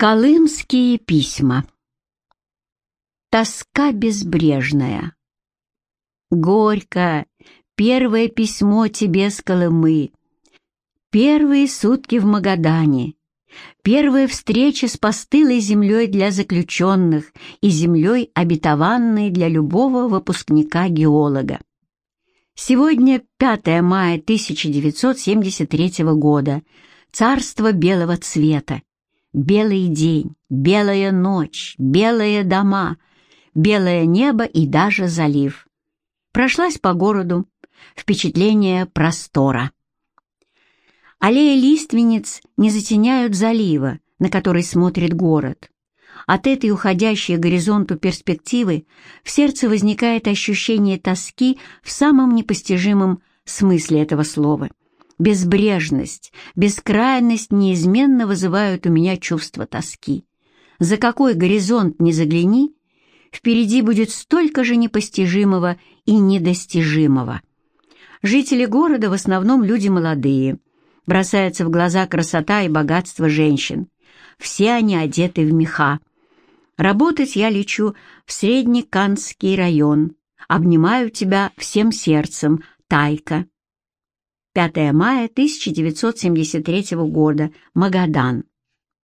Колымские письма. Тоска безбрежная. Горько, первое письмо тебе с Колымы. Первые сутки в Магадане. Первая встреча с постылой землей для заключенных и землей, обетованной для любого выпускника-геолога. Сегодня 5 мая 1973 года. Царство белого цвета. Белый день, белая ночь, белые дома, белое небо и даже залив. Прошлась по городу, впечатление простора. Аллеи лиственниц не затеняют залива, на который смотрит город. От этой уходящей горизонту перспективы в сердце возникает ощущение тоски в самом непостижимом смысле этого слова. Безбрежность, бескрайность неизменно вызывают у меня чувство тоски. За какой горизонт не загляни, впереди будет столько же непостижимого и недостижимого. Жители города в основном люди молодые. Бросается в глаза красота и богатство женщин. Все они одеты в меха. Работать я лечу в Среднеканский район. Обнимаю тебя всем сердцем, Тайка. 5 мая 1973 года. Магадан.